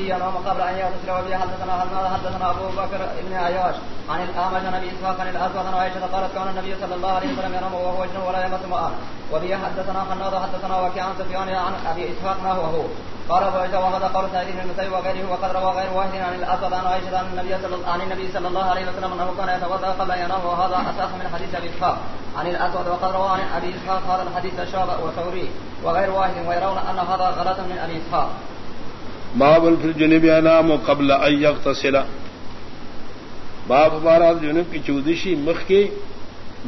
النبي ينام قبل ان يغتسل وبه حدثنا حدثنا حدثنا ابو بكر ابن عياش عن الاعمش عن ابي اسحاق عن الاسود عن عائشه قالت كان النبي صلى الله عليه وسلم ينام وهو جنوب ولا يمس ماء. وبه حدثنا خناد حدثنا وكيع عن سفيان عن ابي اسحاق ما هو هو. قال ابو عيسى وهذا قول سعيد بن المسيب وغيره وقد روى غير واحد عن الاسود عن عائشه عن النبي صلى عن النبي صلى الله عليه وسلم انه كان يتوضا قبل ان ينام، وهذا اصح من حديث ابي اسحاق عن الاسود وقد روى عن ابي اسحاق هذا الحديث الشعب وثوري وغير واحد، ويرون ان هذا غلط من ابي اسحاق باب الجنوب انام قبل ان يغتسل باب بارا جنوب کی چودشی مخ کے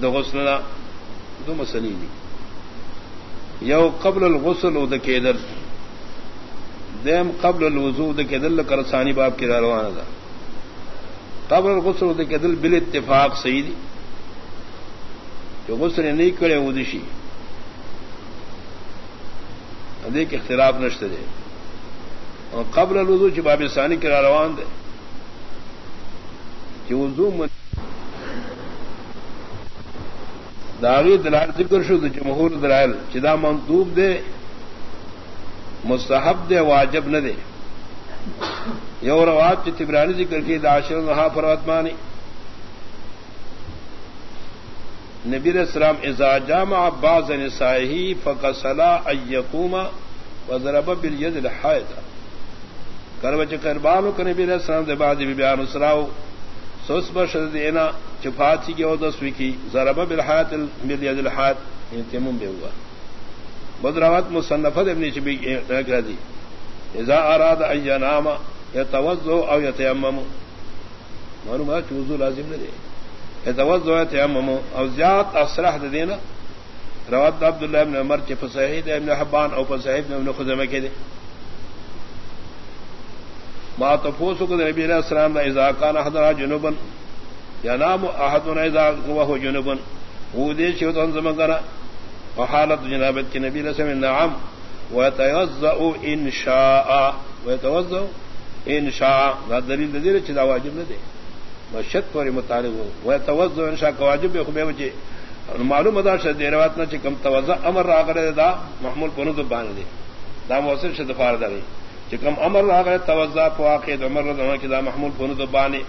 دو غسلنا، دو مسلی یو قبل الغسل او د کېدل دیم قبل الوضو د کېدل کرسانی باب کی روانه ده قبل الغسل او د کېدل بل اتفاق صحیح دي جو غسل نه کړي ودشي دې کې اختلاف نشته اور قبل الوضو چې باب ثانی کی روان ده چې وضو من داغی دلائل ذکر شو، د جمهور دلائل چې دا مندوب دے مستحب دے واجب نہ دے یو رواب چ تبرانی ذکر کی دا داشر رہا فراتمانی نبی السلام ازا جامع بعض نسائه فقصلا ان يقوم وضرب باليد الحائط. کرب چ قربانو کہ نبی السلام دے بعد بیان سراو سوس بشد دینا چپاتی کی او دس وکی ضرب بالحائط باليد الحائط انتمم بے ہوا۔ بدراوت مصنفت ابن چبی کر دی اذا اراد ان ينام يتوضا او يتيمم معلومات وضو لازم نہ دے۔ يتوضا يتيمم او زیات اصرح دینا۔ روات عبد الله بن عمر کے فصحیح ابن حبان او فصحیح ابن خزیمہ کے دے۔ ما تفوس کو نبی علیہ السلام نے اذا كان حضر جنوبا ينام احدنا اذا هو جنوبا وہ دے شوتن زمان کرا وحالت جنابت کی نبی رسم نعم ويتوزع ان شاء ويتوزع ان شاء ذا دلیل دلیل چھ دا واجب نہ دے مشت پر متعلق ہو ويتوزع ان شاء کا واجب ہے خبے وجہ معلوم ادا شد دیروات نہ چکم توزع امر را دا محمول پنو تو بان دے۔ دا موصل شد فار دا چکم امر را کرے توزع واقع عمر رضا کہ دا محمول پنو تو بانے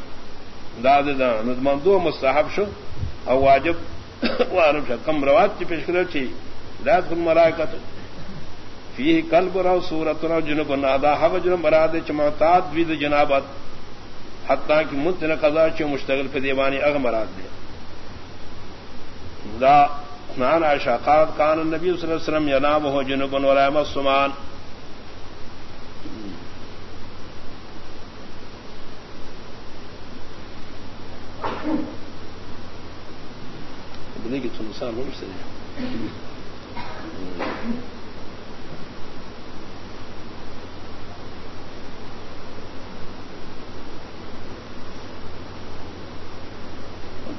دا دا نظم دو مستحب شو او واجب وارم شا کم روات چی پیش کرو چی رات کن ملائکت. فیہ قلب رو سورت رو جنوب نادا حق جنوب مراد چمعتاد وید جنابت. حتیٰ کی متن قضا چی مشتغل پہ دیوانی اغ مراد دے. دا نان عائشہ قالت کان النبی صلی اللہ علیہ وسلم ینام ہو جنوب ورائم السمان بنے کی تم نقصان ہو سے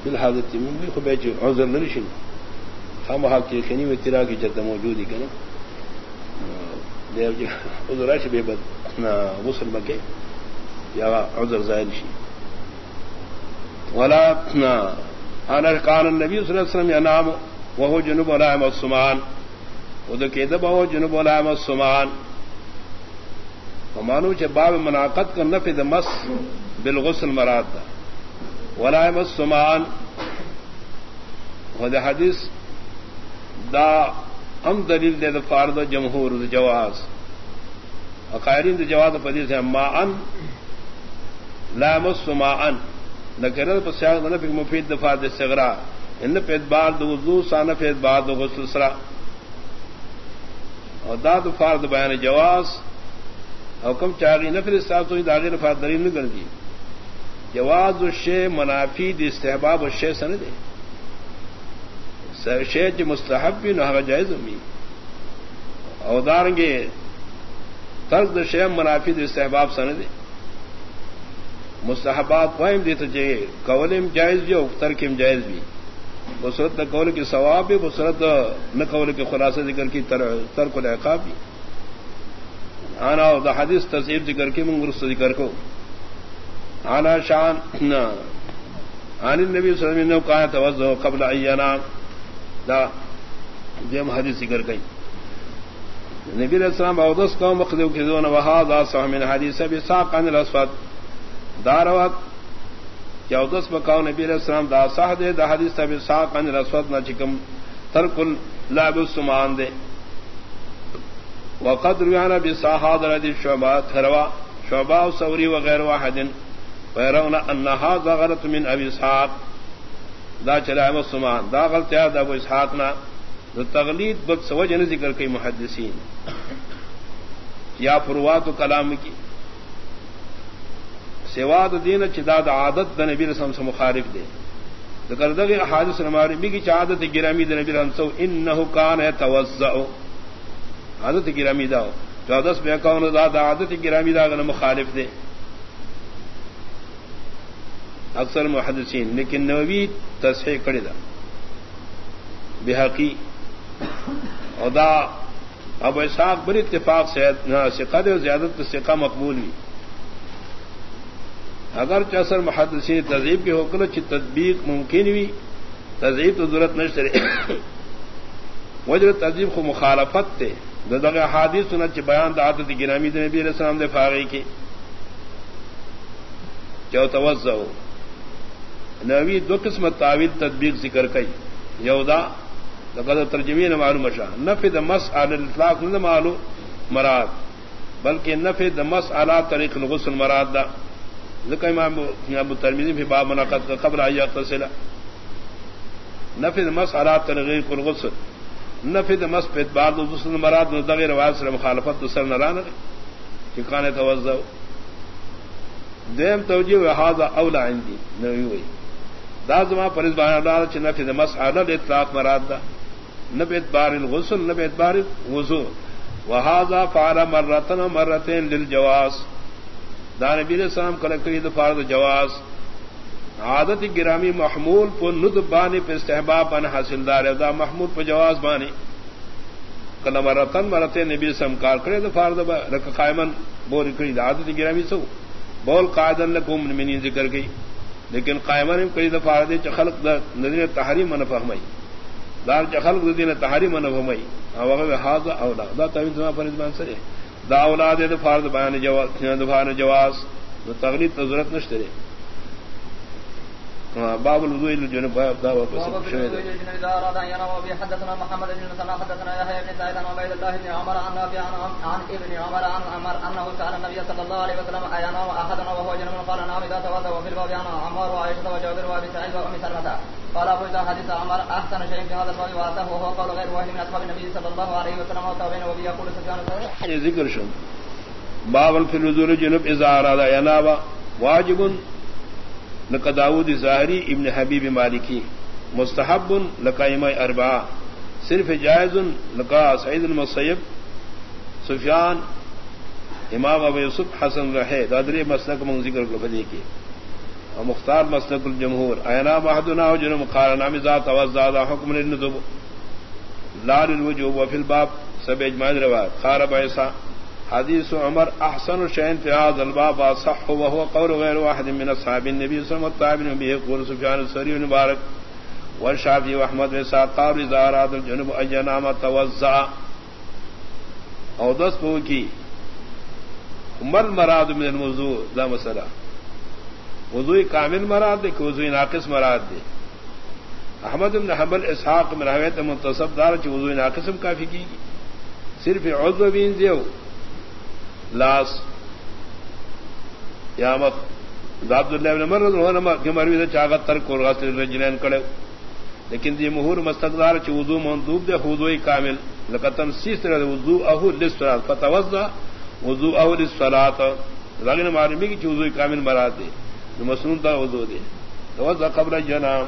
فی الحال تمیم بھی خوب عذر نہ رشن ہم حق کی خنی میں تیرا کی جد موجود ہی کنا۔ دیو جی عذر راش بے بد نہ غسل مکے۔ یا عذر ظاہر شی۔ ولا نہ انا قال النبي صلى الله عليه وسلم ينام وهو جنوب ولا مسمان ودو کہتے بہو جنوب ولا مسمان ومانو چ باب مناقت کا نفی د مس بالغسل مراد دا۔ ولا مسمان وہ حدیث دا ام دلیل دے فارد جمہور دا جواز۔ اقائرین دا جواز پدیس ہے ما ان لا مسمان نکرل پسیاغ نہ پھر مفید دفاع دے سغرا ان پید بار دو وضو سان پید بار دو غسل سرا۔ اور دا دفاع دو بیان جواز۔ حکم چاغی نہ پھر صاحب تو داغی دفاع دلیل نہ کر دی۔ جواز و شے منافی دی استحباب و شے سن دے۔ شے جو مستحب بھی نہ جائز امی اور دارنگے ترک دو شے منافی دی استحباب سن دے۔ مستحبات قائم دی چاہیے قولم جائز بھی اور ترکم جائز بھی بصورت نہ قول کی ثواب بھی بصورت نہ قول کے خلاصہ ذکر کی ترک العقاب بھی آنا دا حدیث تصیب ذکر کی منگرست ذکر کو آنا شان نہ عن النبي صلى الله عليه وسلم كان توضؤ قبل ان ينام. دا دیم حدیث ذکر گئی نبی علیہ السلام اودس کو مخدو کی دون وہاد آسا من حدیث ابی ساق عن الاسفد داروات کیا اودس بکاو نبی علیہ السلام دا صح دے، دا حدیث ابی ساق عن الاسفد نا چکم ترک لعب السمان دے۔ وقد رویانا بی ساحاد ردی شعبات ہروا شعبا و سوری وغیر واحد۔ ویرون انہا دا غلط من ابی ساق دا چلا مسلمان دا غلطیا دا ابو اسحاق نا۔ تغلید بد سوج نے ذکر کئی محدثین۔ یا فروات و کلام کی۔ سواد دین چداد عادت د نبی رسم سے مخالف دے ذکر دغ حادث ہماری بھی کی عادت گرامی د نبی رسم سو انه کان يتوزع عادت گرامی دا. چودس میں کون ذات عادت گرامی دا غن مخالف دے اکثر محدثین لیکن نووی تصحیح کړی دا. بحقی ادا اب اسحاق بر اتفاق سے سقد زیادت سکا مقبول ہوئی اگر چسر محدثین تہذیب کے حکل چی تدبیق ممکن ہوئی تہذیب تو ضرورت نہ چلے وجر تہذیب کو مخالفت تھے دغ حادث سنا چ بیان دا عادت گرامی دے نبی علیہ السلام دے فاغی کی. چو توجہ نوی دو قسم تعویل تدبیق ذکر کئی. یودا لقد ترجمی معلوم شاہ نفی د مس الاطلاق نہ معلوم مراد. بلکہ نفی د مس اعلی طریق الغسل مراد دا ذکر امام ابو ترمذی بھی باب مناقض کا قبل آیا تصل نفی مس اعلی طریق الغسل نفی د مس پت بعد الغسل مراد نہ دغیر روایت سے مخالفت سر نہ ران کہ کان توجہ دیم توجیہ هذا اولا عندي نوی وی دا زما پرز بیان چ نفی د مس اعلی اطلاق مراد دا۔ نبت بار الغسل نبت بار وضو وهذا فعل مرتين مرتين للجواز۔ دا نبی علیہ السلام کل کری دفار دا جواز. عادت گرامی محمول پو ند بانی پہ استحباب ان حاصل دار دا محمول پہ جواز بانی کل مرتن مرتين نبی سم کار کرے دفار دا رک قائمن بول کری دا عادت گرامی سو بول قائدن لکم منی ذکر گئی لیکن قائمن کری دفار دے چ خلق دا نظر تحریم من فهمئی دار چخل دین تحری من بھمئی ہاض اولا دا تعویل زما پر ازمان سرے دا اولاد دا فارد بیان جواز دفان جواز. دا تغلید ضرورت نشترے باب الوضوء الجنوب باب دا واپس شوید حدثنا محمد بن مسلم حدثنا يحيى بن سعيد عن عبيد الله بن عمر عن نافع عن ابن عمر عن عمر انه سال النبي صلى الله عليه وسلم ايانا احدنا وهو جنب؟ قال نعم اذا توضا وفي الباب عن عمار وعائشه وجابر وابي سعيد وام سلمة. قال ابو اذا حديث عمر احسن شيء في هذا الباب واته وهو قول غير واحد من اصحاب النبي صلى الله عليه وسلم وتابعين وبي يقول سفيان ذكر شو؟ باب في الوضوء الجنوب اذا اراد ينام واجب لک داود ظاہری ابن حبیب مالکی. مستحب لقائم اربا صرف جائز لقا سعید المسیب سفیان، امام ابو یوسف، حسن رہے دادری مسلک من ذکر کو بدی کی اور مختار مسلک الجمہور اینا محدنا جنم قارنا مزات وزاد حکم لال الوجوب وفي الباب. سب اجماع روایت خارب ایسا حدیث عمر احسن شین فی هذا الباب صح وهو قول غير واحد من اصحاب النبي صلى الله عليه وسلم به يقول سفيان الثوري مبارك والشافعي واحمد وساق اذا اراد الجنوب ان ينام توزع. او دس بو کی، مل مراد من الوضوء لا مسئلہ. وضوء کامل مراد دے کہ وضوء ناقص مراد دے احمد بن حنبل، اسحاق من روایت منتصب دار چ وضوء ناقص کافی کی صرف عضو بین دیو لاس یا مخ عبد اللہ ابن مرد ہونا کہ مروی دے چاغت تر کو غسل رجلین کڑے لیکن دی مہور مستقدار چ وضو مندوب دے وضو کامل. لقتن سیس رہ وضو اهو للصلاه فتوضا وضو اهو للصلاه لگن معلومی کی وضو کامل مراد دے مسنون دا وضو دے توضا قبل جنام